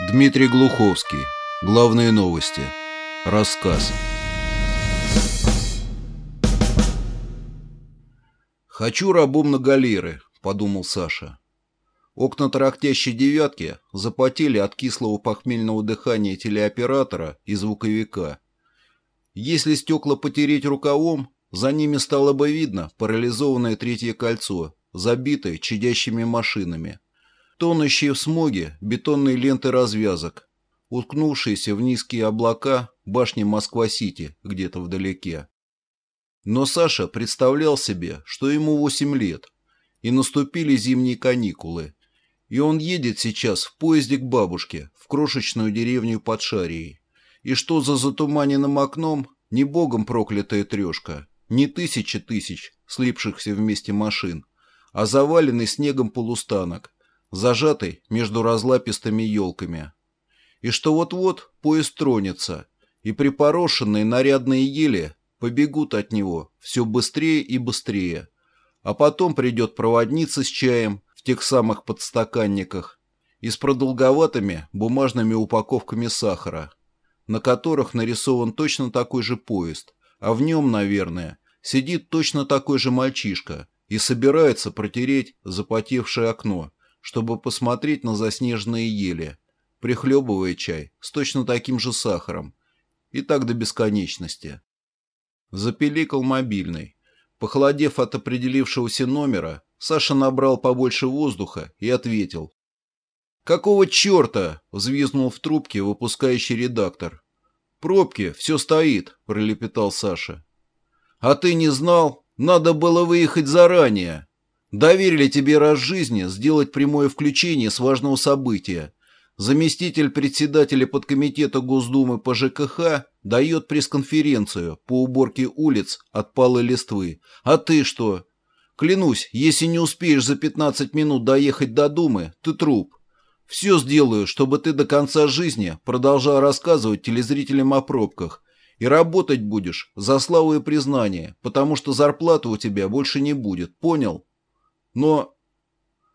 Дмитрий Глуховский. Главные новости. Рассказ. «Хочу рабом на галеры», — подумал Саша. Окна тарахтящей девятки запотели от кислого похмельного дыхания телеоператора и звуковика. Если стекла потереть рукавом, за ними стало бы видно парализованное третье кольцо, забитое чадящими машинами. Тонущие в смоге бетонные ленты развязок, уткнувшиеся в низкие облака башни Москва-Сити где-то вдалеке. Но Саша представлял себе, что ему 8 лет, и наступили зимние каникулы, и он едет сейчас в поезде к бабушке в крошечную деревню под Шарией, и что за затуманенным окном не богом проклятая трешка, не тысячи тысяч слипшихся вместе машин, а заваленный снегом полустанок, зажатый между разлапистыми елками. И что вот-вот поезд тронется, и припорошенные нарядные ели побегут от него все быстрее и быстрее, а потом придет проводница с чаем в тех самых подстаканниках и с продолговатыми бумажными упаковками сахара, на которых нарисован точно такой же поезд, а в нем, наверное, сидит точно такой же мальчишка и собирается протереть запотевшее окно, чтобы посмотреть на заснеженные ели, прихлебывая чай с точно таким же сахаром, и так до бесконечности. Запеликал мобильный. Похолодев от определившегося номера, Саша набрал побольше воздуха и ответил. «Какого черта?» — взвизнул в трубке выпускающий редактор. «Пробки, все стоит», — пролепетал Саша. «А ты не знал? Надо было выехать заранее. Доверили тебе раз жизни сделать прямое включение с важного события. Заместитель председателя подкомитета Госдумы по ЖКХ дает пресс-конференцию по уборке улиц от палой листвы. А ты что? Клянусь, если не успеешь за 15 минут доехать до Думы, ты труп. Все сделаю, чтобы ты до конца жизни продолжал рассказывать телезрителям о пробках. И работать будешь за славу и признание, потому что зарплаты у тебя больше не будет, понял? Но...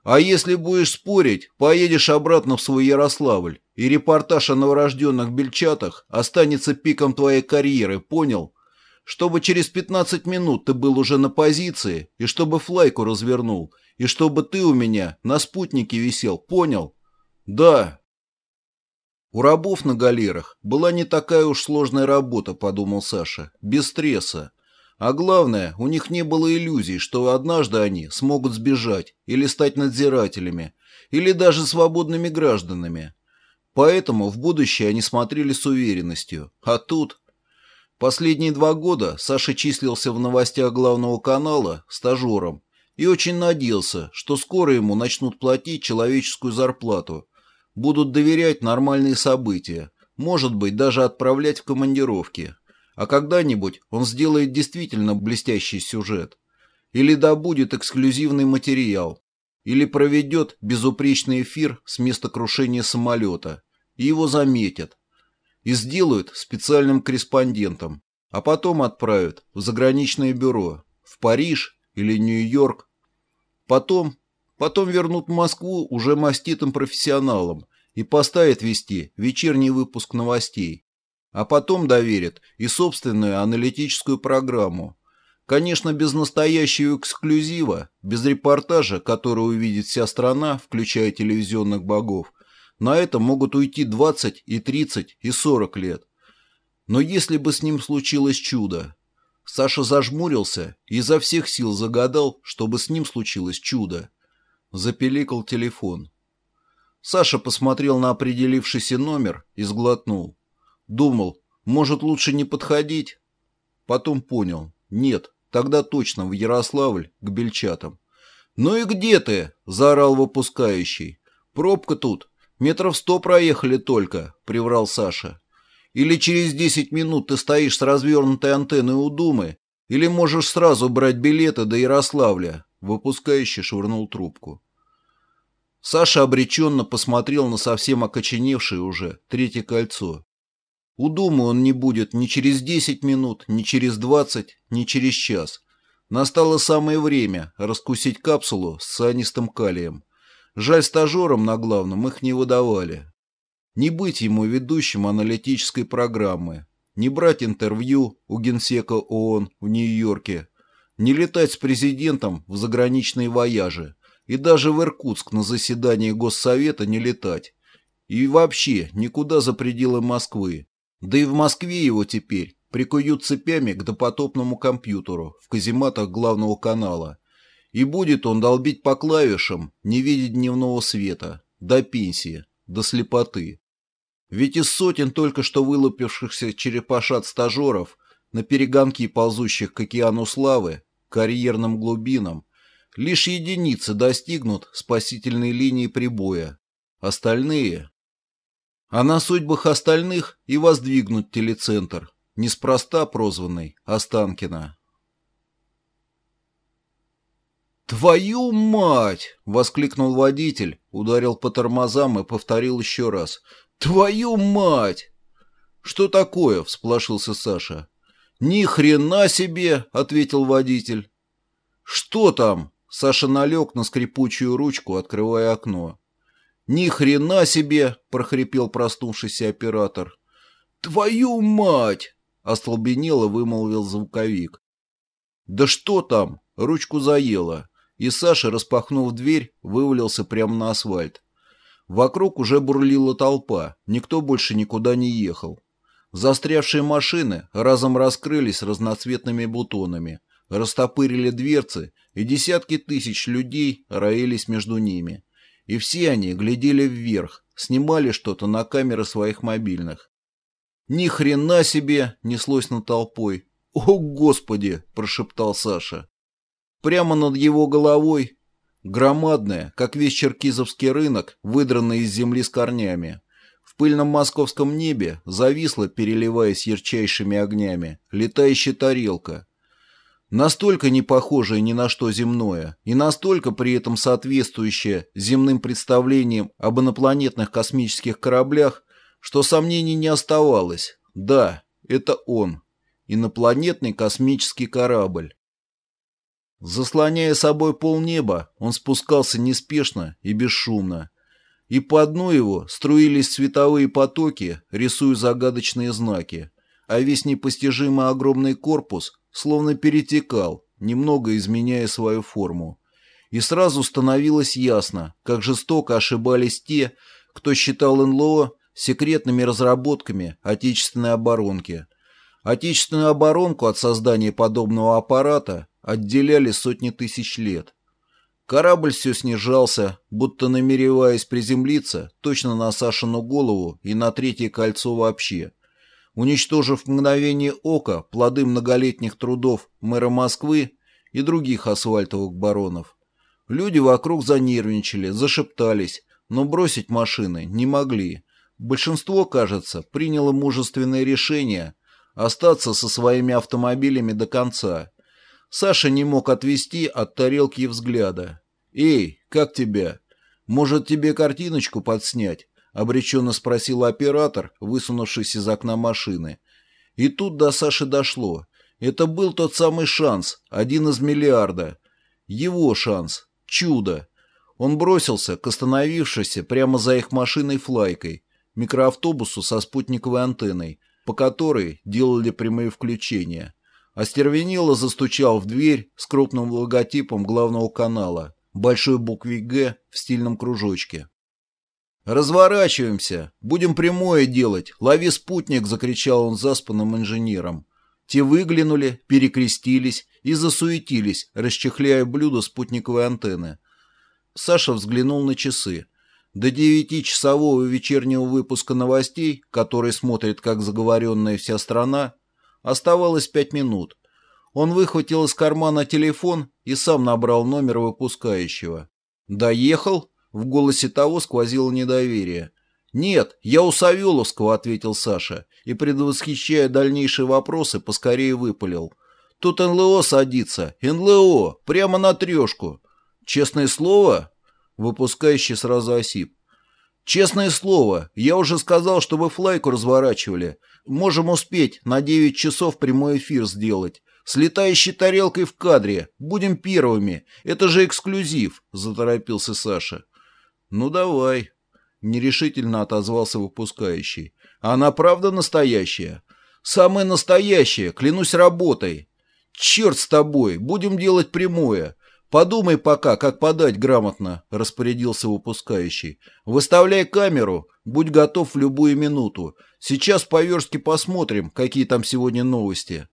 А если будешь спорить, поедешь обратно в свой Ярославль, и репортаж о новорожденных бельчатах останется пиком твоей карьеры, понял? Чтобы через 15 минут ты был уже на позиции, и чтобы флайку развернул, и чтобы ты у меня на спутнике висел, понял? Да. У рабов на галерах была не такая уж сложная работа, подумал Саша, без стресса. А главное, у них не было иллюзий, что однажды они смогут сбежать или стать надзирателями, или даже свободными гражданами. Поэтому в будущее они смотрели с уверенностью. А тут... Последние два года Саша числился в новостях главного канала стажером и очень надеялся, что скоро ему начнут платить человеческую зарплату, будут доверять нормальные события, может быть, даже отправлять в командировки. А когда-нибудь он сделает действительно блестящий сюжет. Или добудет эксклюзивный материал. Или проведет безупречный эфир с места крушения самолета. И его заметят. И сделают специальным корреспондентом. А потом отправят в заграничное бюро. В Париж или Нью-Йорк. Потом, потом вернут в Москву уже маститым профессионалом и поставят вести вечерний выпуск новостей а потом доверит и собственную аналитическую программу. Конечно, без настоящего эксклюзива, без репортажа, который увидит вся страна, включая телевизионных богов, на это могут уйти 20 и 30 и 40 лет. Но если бы с ним случилось чудо? Саша зажмурился и изо всех сил загадал, чтобы с ним случилось чудо. Запеликал телефон. Саша посмотрел на определившийся номер и сглотнул. Думал, может лучше не подходить? Потом понял, нет, тогда точно в Ярославль к бельчатам. «Ну и где ты?» – заорал выпускающий. «Пробка тут. Метров сто проехали только», – приврал Саша. «Или через десять минут ты стоишь с развернутой антенной у Думы, или можешь сразу брать билеты до Ярославля», – выпускающий швырнул трубку. Саша обреченно посмотрел на совсем окоченевшее уже третье кольцо. У Думы он не будет ни через 10 минут, ни через 20, ни через час. Настало самое время раскусить капсулу с цианистым калием. Жаль, стажерам на главном их не выдавали. Не быть ему ведущим аналитической программы, не брать интервью у генсека ООН в Нью-Йорке, не летать с президентом в заграничные вояжи и даже в Иркутск на заседание Госсовета не летать. И вообще никуда за пределы Москвы. Да и в Москве его теперь прикуют цепями к допотопному компьютеру в казематах главного канала. И будет он долбить по клавишам, не видеть дневного света, до пенсии, до слепоты. Ведь из сотен только что вылупившихся черепашат-стажеров на перегонки ползущих к океану славы, карьерным глубинам, лишь единицы достигнут спасительной линии прибоя. Остальные... А на судьбах остальных и воздвигнут телецентр, неспроста прозванный Останкино. «Твою мать!» — воскликнул водитель, ударил по тормозам и повторил еще раз. «Твою мать!» «Что такое?» — всплошился Саша. «Ни хрена себе!» — ответил водитель. «Что там?» — Саша налег на скрипучую ручку, открывая окно. «Ни хрена себе!» — прохрипел проснувшийся оператор. «Твою мать!» — остолбенело вымолвил звуковик. «Да что там?» — ручку заело, и Саша, распахнув дверь, вывалился прямо на асфальт. Вокруг уже бурлила толпа, никто больше никуда не ехал. Застрявшие машины разом раскрылись разноцветными бутонами, растопырили дверцы, и десятки тысяч людей роились между ними. И все они глядели вверх, снимали что-то на камеры своих мобильных. «Ни хрена себе!» — неслось над толпой. «О, Господи!» — прошептал Саша. Прямо над его головой громадная, как весь черкизовский рынок, выдранная из земли с корнями. В пыльном московском небе зависла, переливаясь ярчайшими огнями, летающая тарелка. Настолько не похожая ни на что земное, и настолько при этом соответствующая земным представлениям об инопланетных космических кораблях, что сомнений не оставалось. Да, это он. Инопланетный космический корабль. Заслоняя собой полнеба, он спускался неспешно и бесшумно. И по дну его струились световые потоки, рисуя загадочные знаки, а весь непостижимый огромный корпус словно перетекал, немного изменяя свою форму. И сразу становилось ясно, как жестоко ошибались те, кто считал НЛО секретными разработками отечественной оборонки. Отечественную оборонку от создания подобного аппарата отделяли сотни тысяч лет. Корабль все снижался, будто намереваясь приземлиться точно на Сашину голову и на третье кольцо вообще. Уничтожив в мгновение ока плоды многолетних трудов мэра Москвы и других асфальтовых баронов. Люди вокруг занервничали, зашептались, но бросить машины не могли. Большинство, кажется, приняло мужественное решение остаться со своими автомобилями до конца – Саша не мог отвести от тарелки взгляда. «Эй, как тебя? Может, тебе картиночку подснять?» — обреченно спросил оператор, высунувшись из окна машины. И тут до Саши дошло. Это был тот самый шанс, один из миллиарда. Его шанс. Чудо. Он бросился к остановившейся прямо за их машиной флайкой, микроавтобусу со спутниковой антенной, по которой делали прямые включения. Остервенело застучал в дверь с крупным логотипом главного канала, большой буквой «Г» в стильном кружочке. «Разворачиваемся! Будем прямое делать! Лови спутник!» — закричал он заспанным инженером. Те выглянули, перекрестились и засуетились, расчехляя блюдо спутниковой антенны. Саша взглянул на часы. До девятичасового вечернего выпуска новостей, который смотрит как заговоренная вся страна, Оставалось пять минут. Он выхватил из кармана телефон и сам набрал номер выпускающего. «Доехал?» В голосе того сквозило недоверие. «Нет, я у Савеловского», — ответил Саша, и, предвосхищая дальнейшие вопросы, поскорее выпалил. «Тут НЛО садится. НЛО. Прямо на трешку. Честное слово?» Выпускающий сразу осип. «Честное слово, я уже сказал, чтобы флайку разворачивали. Можем успеть на 9 часов прямой эфир сделать. С летающей тарелкой в кадре. Будем первыми. Это же эксклюзив», — заторопился Саша. «Ну давай». — нерешительно отозвался выпускающий. «Она правда настоящая?» «Самая настоящая, клянусь работой!» «Черт с тобой, будем делать прямое. Подумай пока, как подать грамотно», — распорядился выпускающий. «Выставляй камеру, будь готов в любую минуту. Сейчас по-верски посмотрим, какие там сегодня новости».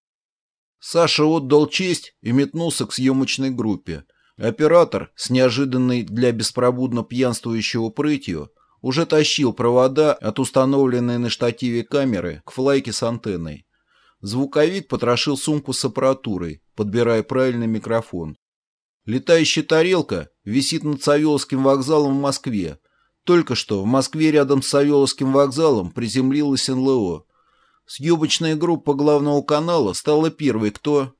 Саша отдал честь и метнулся к съемочной группе. Оператор, с неожиданной для беспробудно пьянствующего прытью, уже тащил провода от установленной на штативе камеры к флайке с антенной. Звуковик потрошил сумку с аппаратурой, подбирая правильный микрофон. Летающая тарелка висит над Савеловским вокзалом в Москве. Только что в Москве рядом с Савеловским вокзалом приземлилась НЛО. Съемочная группа главного канала стала первой, кто...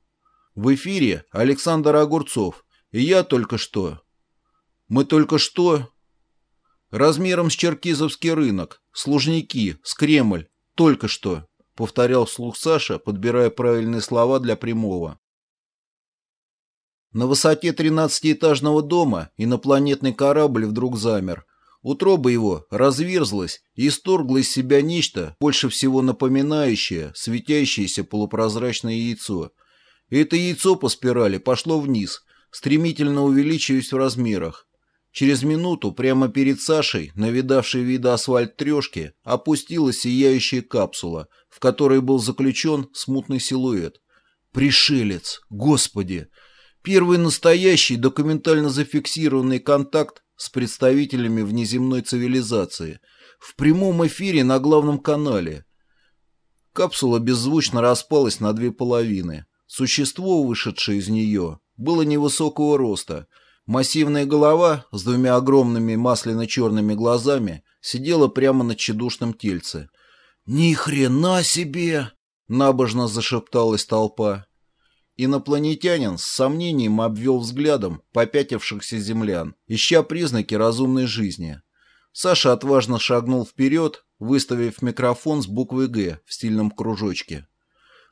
В эфире Александр Огурцов. И я только что. Мы только что... Размером с Черкизовский рынок, Служники, с Кремль. Только что. Повторял вслух Саша, подбирая правильные слова для прямого. На высоте тринадцатиэтажного дома инопланетный корабль вдруг замер. Утроба его разверзлась и исторгла из себя нечто, больше всего напоминающее светящееся полупрозрачное яйцо. И это яйцо по спирали пошло вниз, стремительно увеличиваясь в размерах. Через минуту прямо перед Сашей, навидавшей вида асфальт трешки, опустилась сияющая капсула, в которой был заключен смутный силуэт. Пришелец! Господи! Первый настоящий документально зафиксированный контакт с представителями внеземной цивилизации в прямом эфире на главном канале. Капсула беззвучно распалась на две половины. Существо, вышедшее из нее, было невысокого роста. Массивная голова с двумя огромными масляно-черными глазами сидела прямо на тщедушном тельце. «Ни хрена себе!» — набожно зашепталась толпа. Инопланетянин с сомнением обвел взглядом попятившихся землян, ища признаки разумной жизни. Саша отважно шагнул вперед, выставив микрофон с буквой «Г» в стильном кружочке.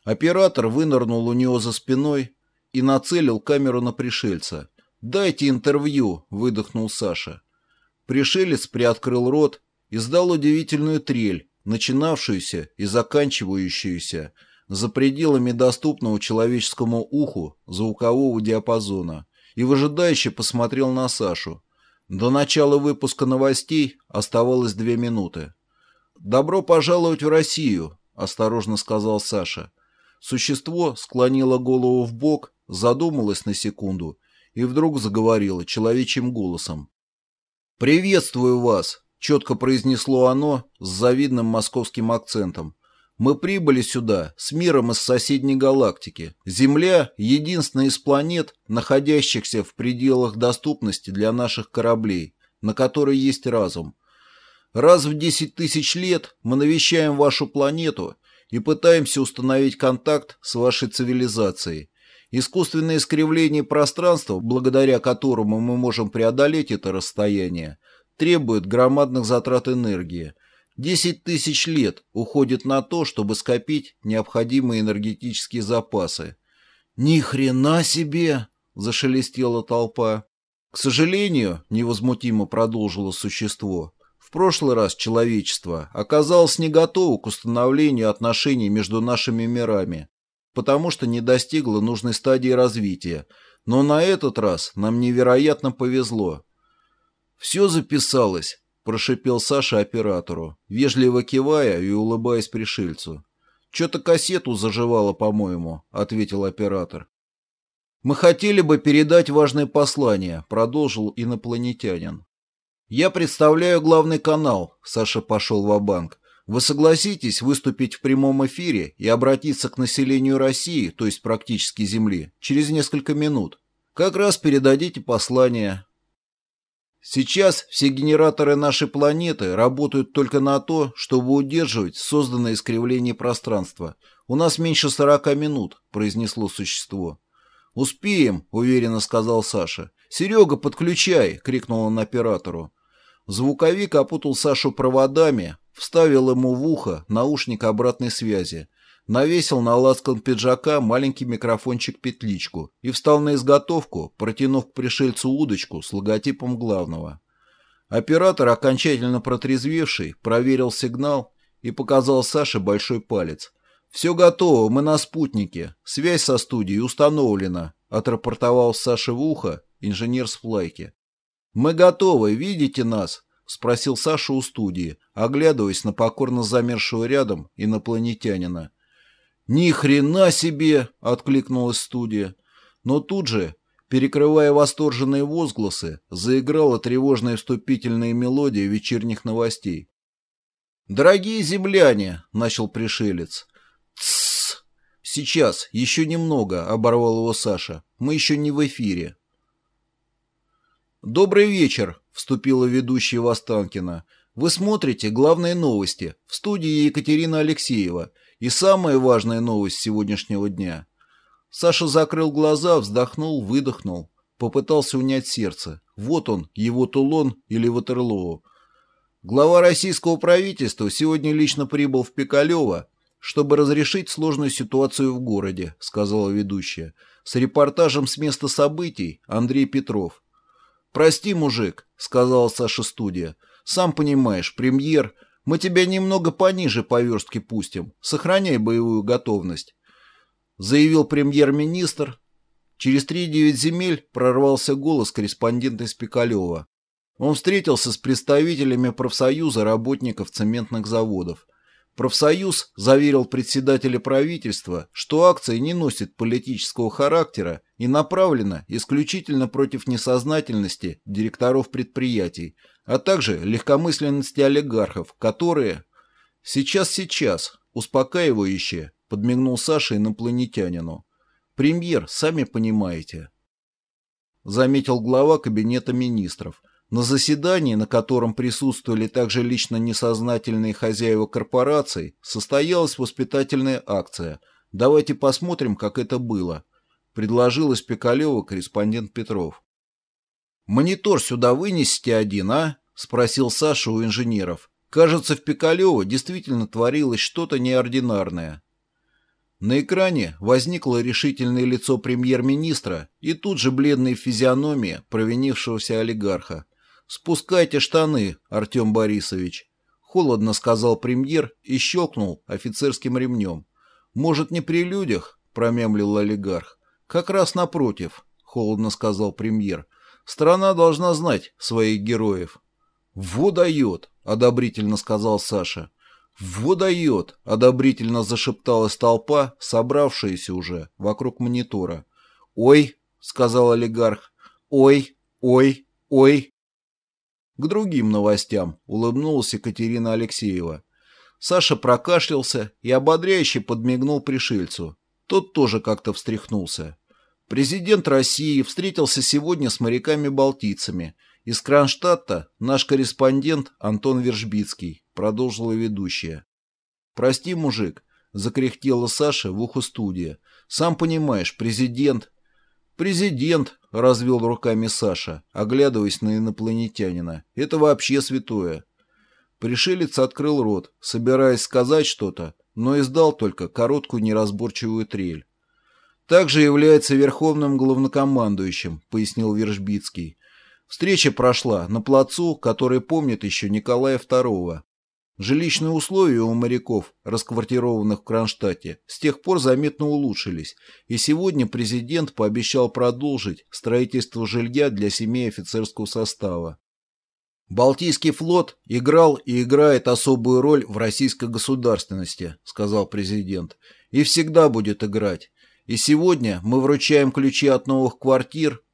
Оператор вынырнул у него за спиной и нацелил камеру на пришельца. «Дайте интервью», — выдохнул Саша. Пришелец приоткрыл рот, и издал удивительную трель, начинавшуюся и заканчивающуюся, за пределами доступного человеческому уху звукового диапазона и выжидающе посмотрел на Сашу. До начала выпуска новостей оставалось две минуты. «Добро пожаловать в Россию», — осторожно сказал Саша. Существо склонило голову в бок, задумалось на секунду и вдруг заговорило человечьим голосом. «Приветствую вас», — четко произнесло оно с завидным московским акцентом. Мы прибыли сюда с миром из соседней галактики. Земля — единственная из планет, находящихся в пределах доступности для наших кораблей, на которой есть разум. Раз в 10 тысяч лет мы навещаем вашу планету и пытаемся установить контакт с вашей цивилизацией. Искусственное искривление пространства, благодаря которому мы можем преодолеть это расстояние, требует громадных затрат энергии – Десять тысяч лет уходит на то, чтобы скопить необходимые энергетические запасы. «Ни хрена себе!» — зашелестела толпа. «К сожалению, — невозмутимо продолжило существо, — в прошлый раз человечество оказалось не готово к установлению отношений между нашими мирами, потому что не достигло нужной стадии развития, но на этот раз нам невероятно повезло. Все записалось, прошипел Саша оператору, вежливо кивая и улыбаясь пришельцу. «Что-то кассету заживало, по-моему», — ответил оператор. «Мы хотели бы передать важное послание», — продолжил инопланетянин. «Я представляю главный канал», — Саша пошел в банк Вы согласитесь выступить в прямом эфире и обратиться к населению России, то есть практически Земли, через несколько минут? Как раз передадите послание, Сейчас все генераторы нашей планеты работают только на то, чтобы удерживать созданное искривление пространства. У нас меньше сорока минут, произнесло существо. «Успеем», — уверенно сказал Саша. «Серега, подключай!» — крикнул он оператору. Звуковик опутал Сашу проводами, вставил ему в ухо наушник обратной связи навесил на ласкан пиджака маленький микрофончик-петличку и встал на изготовку, протянув к пришельцу удочку с логотипом главного. Оператор, окончательно протрезвевший, проверил сигнал и показал Саше большой палец. «Все готово, мы на спутнике. Связь со студией установлена», — отрапортовал Саше в ухо инженер с флайки. «Мы готовы, видите нас?» — спросил Саша у студии, оглядываясь на покорно замершего рядом инопланетянина. «Ни хрена себе!» — откликнулась студия. Но тут же, перекрывая восторженные возгласы, заиграла тревожная вступительная мелодия вечерних новостей. «Дорогие земляне!» — начал пришелец. «Тссс! Сейчас, еще немного!» — оборвал его Саша. «Мы еще не в эфире». «Добрый вечер!» — вступила ведущая Востанкина. «Вы смотрите главные новости в студии Екатерина Алексеева и самая важная новость сегодняшнего дня». Саша закрыл глаза, вздохнул, выдохнул, попытался унять сердце. Вот он, его Тулон или Ватерлоу. Глава российского правительства сегодня лично прибыл в Пикалево, чтобы разрешить сложную ситуацию в городе, сказала ведущая. С репортажем с места событий Андрей Петров. «Прости, мужик», — сказал Саша студия. «Сам понимаешь, премьер, мы тебя немного пониже по верстке пустим. Сохраняй боевую готовность», — заявил премьер-министр. Через три-девять земель прорвался голос корреспондента из Пикалева. Он встретился с представителями профсоюза работников цементных заводов. Профсоюз заверил председателя правительства, что акция не носит политического характера и направлена исключительно против несознательности директоров предприятий, а также легкомысленности олигархов, которые... Сейчас-сейчас, успокаивающе, подмигнул Саша инопланетянину. Премьер, сами понимаете. Заметил глава кабинета министров – на заседании, на котором присутствовали также лично несознательные хозяева корпораций, состоялась воспитательная акция «Давайте посмотрим, как это было», предложил из Пикалева корреспондент Петров. «Монитор сюда вынесите один, а?» – спросил Саша у инженеров. «Кажется, в Пикалево действительно творилось что-то неординарное». На экране возникло решительное лицо премьер-министра и тут же бледная физиономия провинившегося олигарха. «Спускайте штаны, Артем Борисович», — холодно сказал премьер и щелкнул офицерским ремнем. «Может, не при людях?» — промямлил олигарх. «Как раз напротив», — холодно сказал премьер. «Страна должна знать своих героев». «Во дает!» — одобрительно сказал Саша. «Во дает!» — одобрительно зашепталась толпа, собравшаяся уже вокруг монитора. «Ой!» — сказал олигарх. «Ой! Ой! Ой!» К другим новостям улыбнулась Екатерина Алексеева. Саша прокашлялся и ободряюще подмигнул пришельцу. Тот тоже как-то встряхнулся. Президент России встретился сегодня с моряками-балтийцами. Из Кронштадта наш корреспондент Антон Вержбицкий, продолжила ведущая. «Прости, мужик», — закряхтела Саша в ухо студия. «Сам понимаешь, президент...» «Президент», — развел руками Саша, оглядываясь на инопланетянина. «Это вообще святое». Пришелец открыл рот, собираясь сказать что-то, но издал только короткую неразборчивую трель. «Также является верховным главнокомандующим», — пояснил Вержбицкий. «Встреча прошла на плацу, который помнит еще Николая II. Жилищные условия у моряков, расквартированных в Кронштадте, с тех пор заметно улучшились, и сегодня президент пообещал продолжить строительство жилья для семей офицерского состава. «Балтийский флот играл и играет особую роль в российской государственности», — сказал президент, — «и всегда будет играть. И сегодня мы вручаем ключи от новых квартир».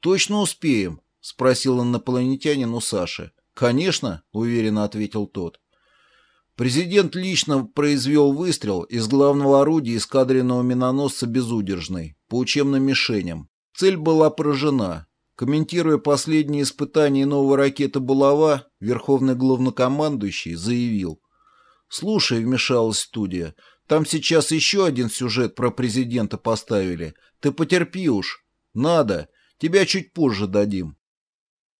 «Точно успеем?» — спросил инопланетянин у Саши. «Конечно», — уверенно ответил тот. Президент лично произвел выстрел из главного орудия эскадренного миноносца «Безудержный» по учебным мишеням. Цель была поражена. Комментируя последние испытания новой ракеты «Булава», верховный главнокомандующий заявил. «Слушай», — вмешалась студия, — «там сейчас еще один сюжет про президента поставили. Ты потерпи уж. Надо. Тебя чуть позже дадим».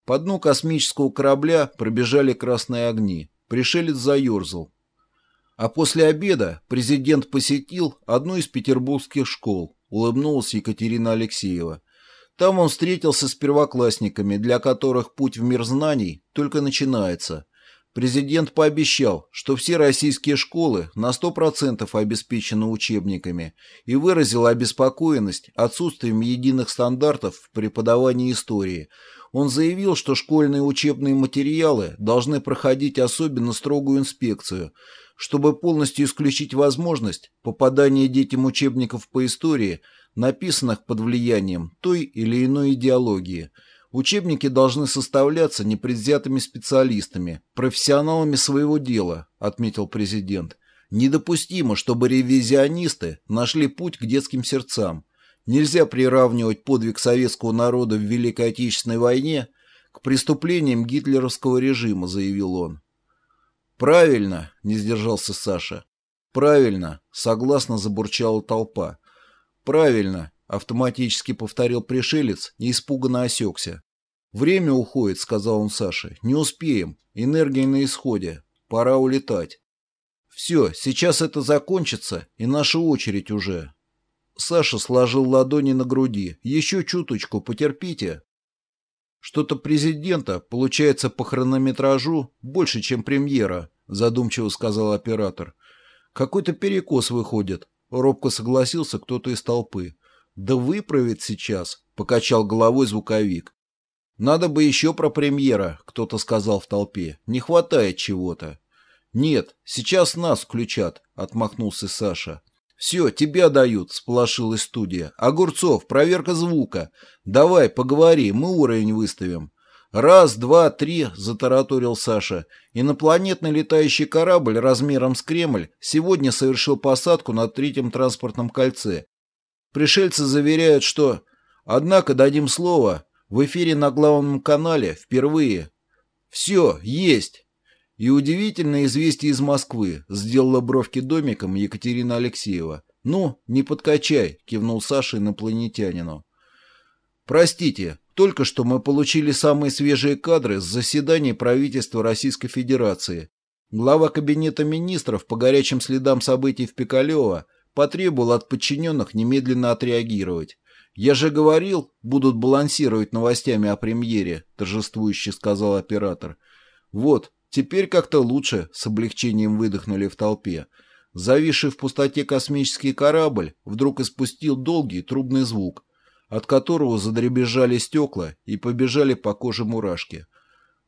По дну космического корабля пробежали красные огни. Пришелец заерзал. А после обеда президент посетил одну из петербургских школ, улыбнулась Екатерина Алексеева. Там он встретился с первоклассниками, для которых путь в мир знаний только начинается. Президент пообещал, что все российские школы на 100% обеспечены учебниками и выразил обеспокоенность отсутствием единых стандартов в преподавании истории. Он заявил, что школьные учебные материалы должны проходить особенно строгую инспекцию, чтобы полностью исключить возможность попадания детям учебников по истории, написанных под влиянием той или иной идеологии – Учебники должны составляться непредвзятыми специалистами, профессионалами своего дела, отметил президент. Недопустимо, чтобы ревизионисты нашли путь к детским сердцам. Нельзя приравнивать подвиг советского народа в Великой Отечественной войне к преступлениям гитлеровского режима, заявил он. «Правильно», — не сдержался Саша. «Правильно», — согласно забурчала толпа. «Правильно, Автоматически повторил пришелец и испуганно осекся. «Время уходит», — сказал он Саше. «Не успеем. Энергия на исходе. Пора улетать». «Все, сейчас это закончится, и наша очередь уже». Саша сложил ладони на груди. «Еще чуточку, потерпите». «Что-то президента, получается, по хронометражу больше, чем премьера», задумчиво сказал оператор. «Какой-то перекос выходит», — робко согласился кто-то из толпы. «Да выправит сейчас», — покачал головой звуковик. «Надо бы еще про премьера», — кто-то сказал в толпе. «Не хватает чего-то». «Нет, сейчас нас включат», — отмахнулся Саша. «Все, тебя дают», — сполошилась студия. «Огурцов, проверка звука. Давай, поговори, мы уровень выставим». «Раз, два, три», — затараторил Саша. «Инопланетный летающий корабль размером с Кремль сегодня совершил посадку на третьем транспортном кольце. Пришельцы заверяют, что... Однако дадим слово, в эфире на главном канале впервые. Все, есть. И удивительное известие из Москвы, сделала бровки домиком Екатерина Алексеева. Ну, не подкачай, кивнул Саша инопланетянину. Простите, только что мы получили самые свежие кадры с заседания правительства Российской Федерации. Глава Кабинета министров по горячим следам событий в Пикалево потребовал от подчиненных немедленно отреагировать. «Я же говорил, будут балансировать новостями о премьере», — торжествующе сказал оператор. «Вот, теперь как-то лучше», — с облегчением выдохнули в толпе. Зависший в пустоте космический корабль вдруг испустил долгий трубный звук, от которого задребезжали стекла и побежали по коже мурашки.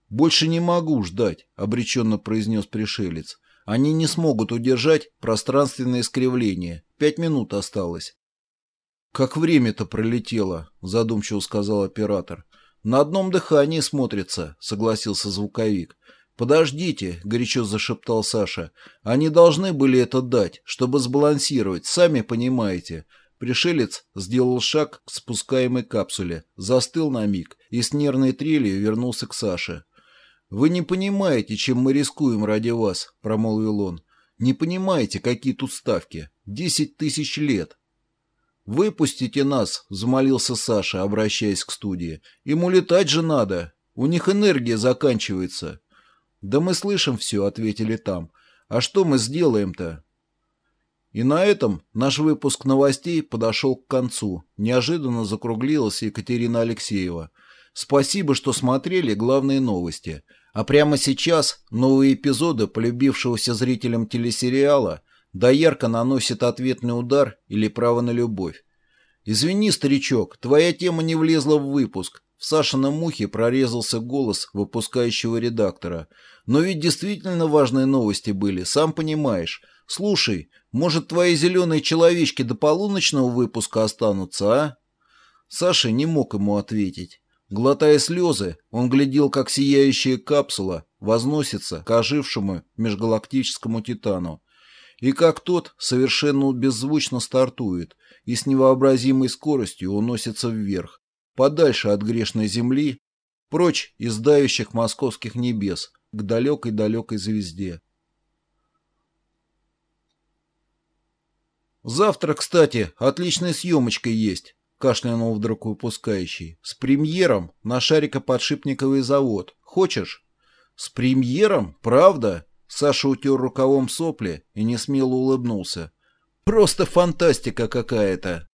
«Больше не могу ждать», — обреченно произнес пришелец. Они не смогут удержать пространственное искривление. Пять минут осталось. «Как время-то пролетело», — задумчиво сказал оператор. «На одном дыхании смотрится», — согласился звуковик. «Подождите», — горячо зашептал Саша. «Они должны были это дать, чтобы сбалансировать, сами понимаете». Пришелец сделал шаг к спускаемой капсуле, застыл на миг и с нервной трелью вернулся к Саше. «Вы не понимаете, чем мы рискуем ради вас», — промолвил он. «Не понимаете, какие тут ставки. Десять тысяч лет». «Выпустите нас», — взмолился Саша, обращаясь к студии. «Им улетать же надо. У них энергия заканчивается». «Да мы слышим все», — ответили там. «А что мы сделаем-то?» И на этом наш выпуск новостей подошел к концу. Неожиданно закруглилась Екатерина Алексеева. Спасибо, что смотрели главные новости. А прямо сейчас новые эпизоды полюбившегося зрителям телесериала доярко наносит ответный удар или право на любовь. «Извини, старичок, твоя тема не влезла в выпуск». В Сашином ухе прорезался голос выпускающего редактора. «Но ведь действительно важные новости были, сам понимаешь. Слушай, может, твои зеленые человечки до полуночного выпуска останутся, а?» Саша не мог ему ответить. Глотая слезы, он глядел, как сияющая капсула возносится к ожившему межгалактическому титану, и как тот совершенно беззвучно стартует и с невообразимой скоростью уносится вверх, подальше от грешной Земли, прочь из давящих московских небес, к далекой-далекой звезде. Завтра, кстати, отличная съемочка есть кашлянул вдруг выпускающий. «С премьером на шарикоподшипниковый завод. Хочешь?» «С премьером? Правда?» Саша утер рукавом сопли и несмело улыбнулся. «Просто фантастика какая-то!»